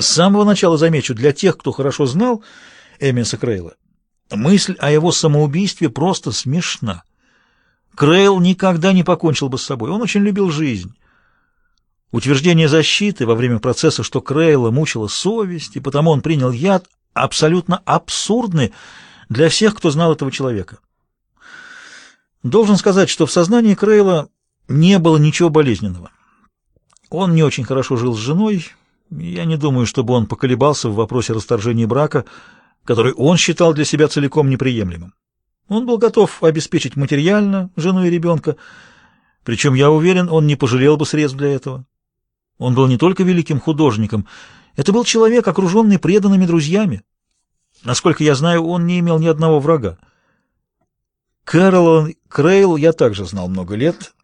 С самого начала замечу, для тех, кто хорошо знал Эмиса Крейла, мысль о его самоубийстве просто смешна. Крейл никогда не покончил бы с собой, он очень любил жизнь. Утверждение защиты во время процесса, что Крейла мучила совесть, и потому он принял яд, абсолютно абсурдны для всех, кто знал этого человека. Должен сказать, что в сознании Крейла не было ничего болезненного. Он не очень хорошо жил с женой, я не думаю, чтобы он поколебался в вопросе расторжения брака, который он считал для себя целиком неприемлемым. Он был готов обеспечить материально жену и ребенка, причем, я уверен, он не пожалел бы средств для этого. Он был не только великим художником, это был человек, окруженный преданными друзьями. Насколько я знаю, он не имел ни одного врага. Кэролин Крейл я также знал много лет,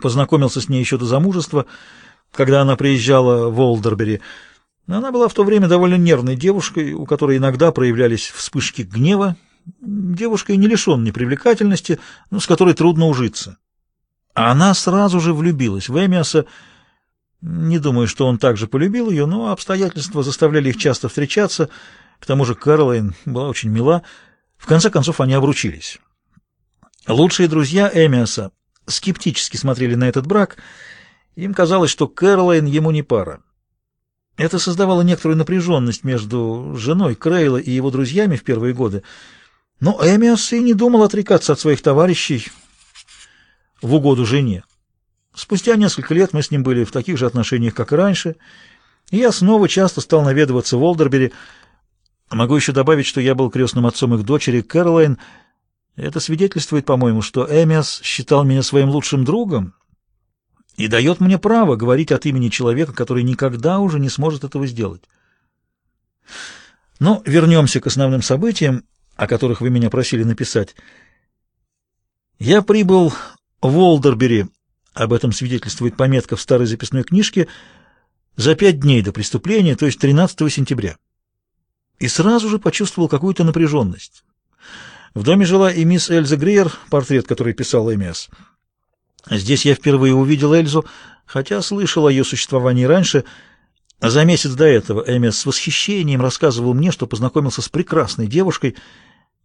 познакомился с ней еще до замужества, когда она приезжала в Олдербери. Она была в то время довольно нервной девушкой, у которой иногда проявлялись вспышки гнева, девушкой не лишенной привлекательности, но с которой трудно ужиться. А она сразу же влюбилась в Эмиаса. Не думаю, что он также полюбил ее, но обстоятельства заставляли их часто встречаться. К тому же Кэролайн была очень мила. В конце концов, они обручились. Лучшие друзья Эмиаса скептически смотрели на этот брак — им казалось, что Кэролайн ему не пара. Это создавало некоторую напряженность между женой Крейла и его друзьями в первые годы, но Эмиас и не думал отрекаться от своих товарищей в угоду жене. Спустя несколько лет мы с ним были в таких же отношениях, как и раньше, и я снова часто стал наведываться в Олдербери. Могу еще добавить, что я был крестным отцом их дочери Кэролайн. Это свидетельствует, по-моему, что Эмиас считал меня своим лучшим другом, и дает мне право говорить от имени человека, который никогда уже не сможет этого сделать. Но вернемся к основным событиям, о которых вы меня просили написать. Я прибыл в Олдербери, об этом свидетельствует пометка в старой записной книжке, за пять дней до преступления, то есть 13 сентября. И сразу же почувствовал какую-то напряженность. В доме жила и мисс Эльза Гриер, портрет который писал Эмиас. Здесь я впервые увидел Эльзу, хотя слышал о ее существовании раньше. За месяц до этого Эмис с восхищением рассказывал мне, что познакомился с прекрасной девушкой.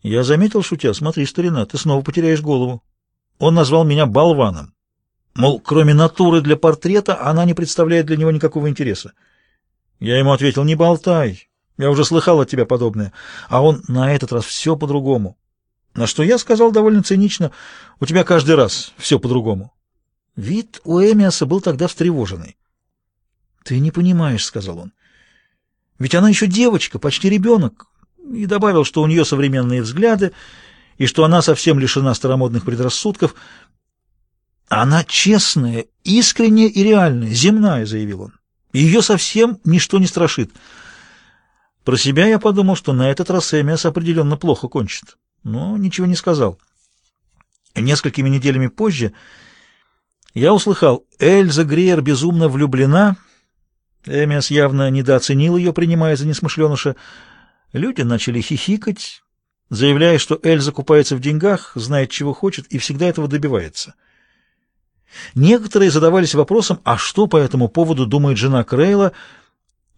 Я заметил, шутя, смотри, старина, ты снова потеряешь голову. Он назвал меня болваном. Мол, кроме натуры для портрета, она не представляет для него никакого интереса. Я ему ответил, не болтай, я уже слыхал от тебя подобное. А он на этот раз все по-другому. На что я сказал довольно цинично, у тебя каждый раз все по-другому. Вид у Эмиаса был тогда встревоженный. «Ты не понимаешь», — сказал он. «Ведь она еще девочка, почти ребенок». И добавил, что у нее современные взгляды, и что она совсем лишена старомодных предрассудков. «Она честная, искренняя и реальная, земная», — заявил он. «Ее совсем ничто не страшит». Про себя я подумал, что на этот раз Эмиас определенно плохо кончит но ничего не сказал. Несколькими неделями позже я услыхал, Эльза Гриер безумно влюблена. Эмиас явно недооценил ее, принимая за несмышленыша. Люди начали хихикать, заявляя, что Эльза купается в деньгах, знает, чего хочет и всегда этого добивается. Некоторые задавались вопросом, а что по этому поводу думает жена Крейла,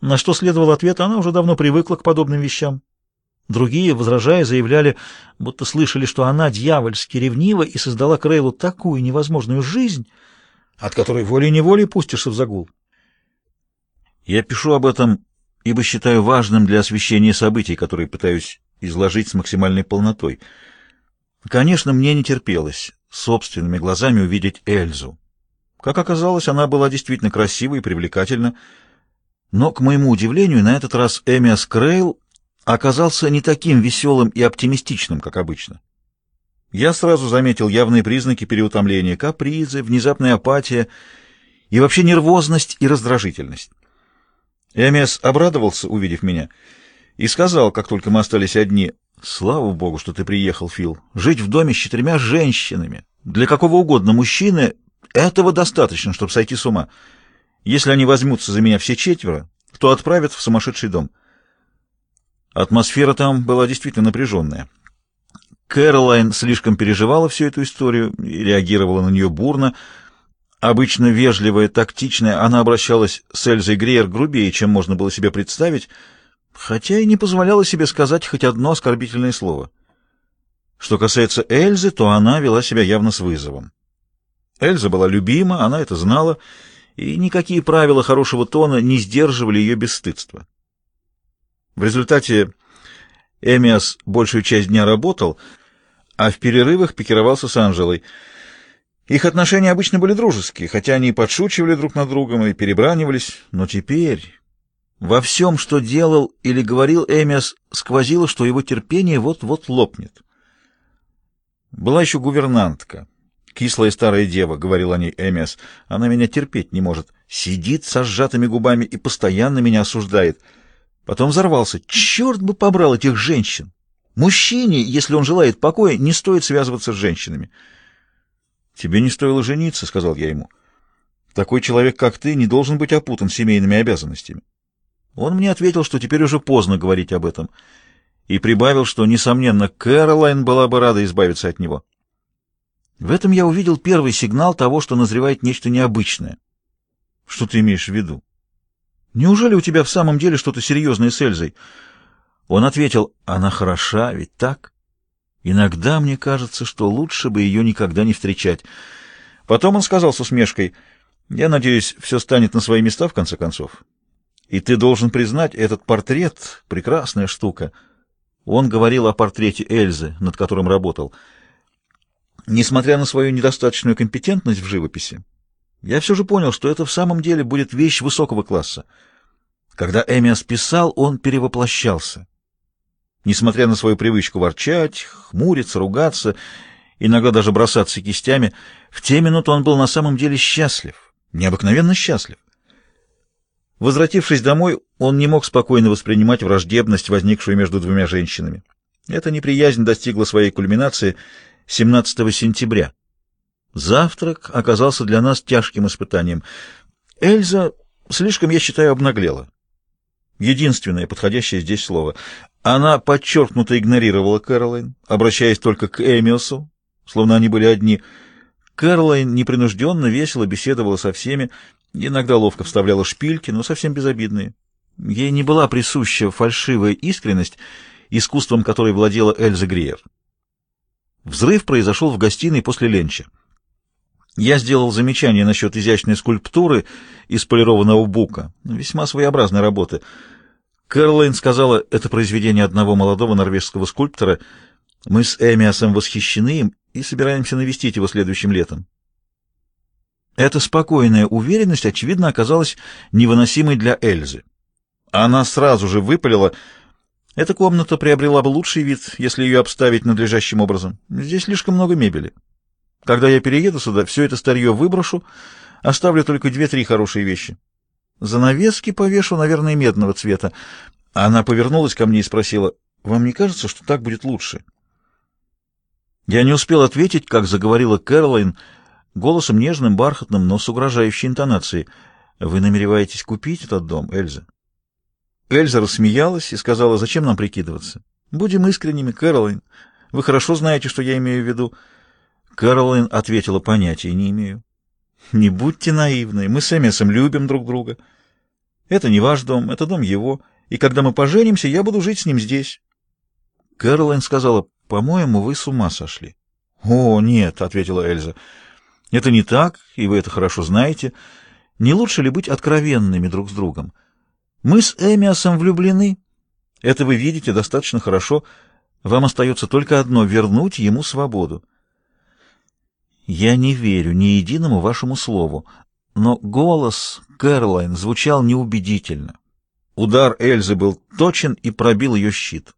на что следовал ответ, она уже давно привыкла к подобным вещам. Другие, возражая, заявляли, будто слышали, что она дьявольски ревнива и создала Крейлу такую невозможную жизнь, от которой волей-неволей пустишься в загул. Я пишу об этом, ибо считаю важным для освещения событий, которые пытаюсь изложить с максимальной полнотой. Конечно, мне не терпелось собственными глазами увидеть Эльзу. Как оказалось, она была действительно красива и привлекательна, но, к моему удивлению, на этот раз Эмиас Крейл оказался не таким веселым и оптимистичным, как обычно. Я сразу заметил явные признаки переутомления, капризы, внезапная апатия и вообще нервозность и раздражительность. Эмес обрадовался, увидев меня, и сказал, как только мы остались одни, «Слава Богу, что ты приехал, Фил. Жить в доме с четырьмя женщинами, для какого угодно мужчины, этого достаточно, чтобы сойти с ума. Если они возьмутся за меня все четверо, то отправят в сумасшедший дом». Атмосфера там была действительно напряженная. Кэролайн слишком переживала всю эту историю и реагировала на нее бурно. Обычно вежливая, тактичная, она обращалась с Эльзой Греер грубее, чем можно было себе представить, хотя и не позволяла себе сказать хоть одно оскорбительное слово. Что касается Эльзы, то она вела себя явно с вызовом. Эльза была любима, она это знала, и никакие правила хорошего тона не сдерживали ее бесстыдства. В результате Эмиас большую часть дня работал, а в перерывах пикировался с Анжелой. Их отношения обычно были дружеские, хотя они и подшучивали друг над другом и перебранивались, но теперь во всем, что делал или говорил Эмиас, сквозило, что его терпение вот-вот лопнет. Была еще гувернантка. «Кислая старая дева», — говорил о ней Эмиас, — «она меня терпеть не может. Сидит со сжатыми губами и постоянно меня осуждает». Потом взорвался. «Черт бы побрал этих женщин! Мужчине, если он желает покоя, не стоит связываться с женщинами». «Тебе не стоило жениться», — сказал я ему. «Такой человек, как ты, не должен быть опутан семейными обязанностями». Он мне ответил, что теперь уже поздно говорить об этом, и прибавил, что, несомненно, Кэролайн была бы рада избавиться от него. В этом я увидел первый сигнал того, что назревает нечто необычное. Что ты имеешь в виду? Неужели у тебя в самом деле что-то серьезное с Эльзой? Он ответил, она хороша, ведь так? Иногда мне кажется, что лучше бы ее никогда не встречать. Потом он сказал с усмешкой, я надеюсь, все станет на свои места в конце концов. И ты должен признать, этот портрет — прекрасная штука. Он говорил о портрете Эльзы, над которым работал — Несмотря на свою недостаточную компетентность в живописи, я все же понял, что это в самом деле будет вещь высокого класса. Когда Эмиас писал, он перевоплощался. Несмотря на свою привычку ворчать, хмуриться, ругаться, иногда даже бросаться кистями, в те минуты он был на самом деле счастлив, необыкновенно счастлив. Возвратившись домой, он не мог спокойно воспринимать враждебность, возникшую между двумя женщинами. Эта неприязнь достигла своей кульминации — 17 сентября. Завтрак оказался для нас тяжким испытанием. Эльза слишком, я считаю, обнаглела. Единственное подходящее здесь слово. Она подчеркнуто игнорировала Кэролайн, обращаясь только к Эмиосу, словно они были одни. Кэролайн непринужденно, весело беседовала со всеми, иногда ловко вставляла шпильки, но совсем безобидные. Ей не была присуща фальшивая искренность, искусством которой владела Эльза Гриер. Взрыв произошел в гостиной после ленча. Я сделал замечание насчет изящной скульптуры из полированного бука, весьма своеобразной работы. Кэролайн сказала, это произведение одного молодого норвежского скульптора. Мы с Эмиасом восхищены им и собираемся навестить его следующим летом. Эта спокойная уверенность, очевидно, оказалась невыносимой для Эльзы. Она сразу же выпалила — эта комната приобрела бы лучший вид, если ее обставить надлежащим образом. Здесь слишком много мебели. Когда я перееду сюда, все это старье выброшу, оставлю только две-три хорошие вещи. Занавески повешу, наверное, медного цвета. Она повернулась ко мне и спросила, «Вам не кажется, что так будет лучше?» Я не успел ответить, как заговорила Кэролайн голосом нежным, бархатным, но с угрожающей интонацией. «Вы намереваетесь купить этот дом, Эльза?» Эльза рассмеялась и сказала, зачем нам прикидываться? Будем искренними, Кэролайн. Вы хорошо знаете, что я имею в виду. Кэролайн ответила, понятия не имею. Не будьте наивны, мы с Эмисом любим друг друга. Это не ваш дом, это дом его, и когда мы поженимся, я буду жить с ним здесь. Кэролайн сказала, по-моему, вы с ума сошли. О, нет, ответила Эльза. Это не так, и вы это хорошо знаете. Не лучше ли быть откровенными друг с другом? Мы с Эмиасом влюблены. Это вы видите достаточно хорошо. Вам остается только одно — вернуть ему свободу. Я не верю ни единому вашему слову, но голос Кэролайн звучал неубедительно. Удар Эльзы был точен и пробил ее щит.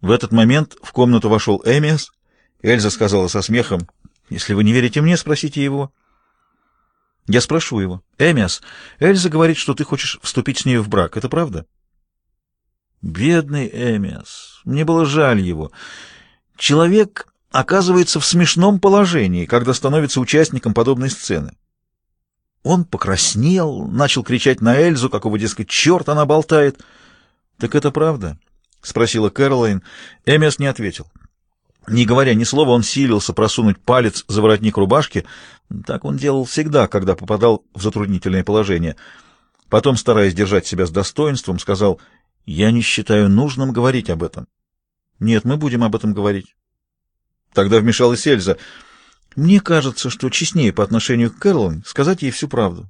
В этот момент в комнату вошел Эмиас. Эльза сказала со смехом, «Если вы не верите мне, спросите его». Я спрошу его. Эмиас, Эльза говорит, что ты хочешь вступить с ней в брак. Это правда? Бедный Эмиас. Мне было жаль его. Человек оказывается в смешном положении, когда становится участником подобной сцены. Он покраснел, начал кричать на Эльзу, какого, дескать, черт она болтает. — Так это правда? — спросила Кэролайн. Эмиас не ответил. Не говоря ни слова, он силился просунуть палец за воротник рубашки. Так он делал всегда, когда попадал в затруднительное положение. Потом, стараясь держать себя с достоинством, сказал, «Я не считаю нужным говорить об этом». «Нет, мы будем об этом говорить». Тогда вмешалась Эльза. «Мне кажется, что честнее по отношению к Кэролайн сказать ей всю правду.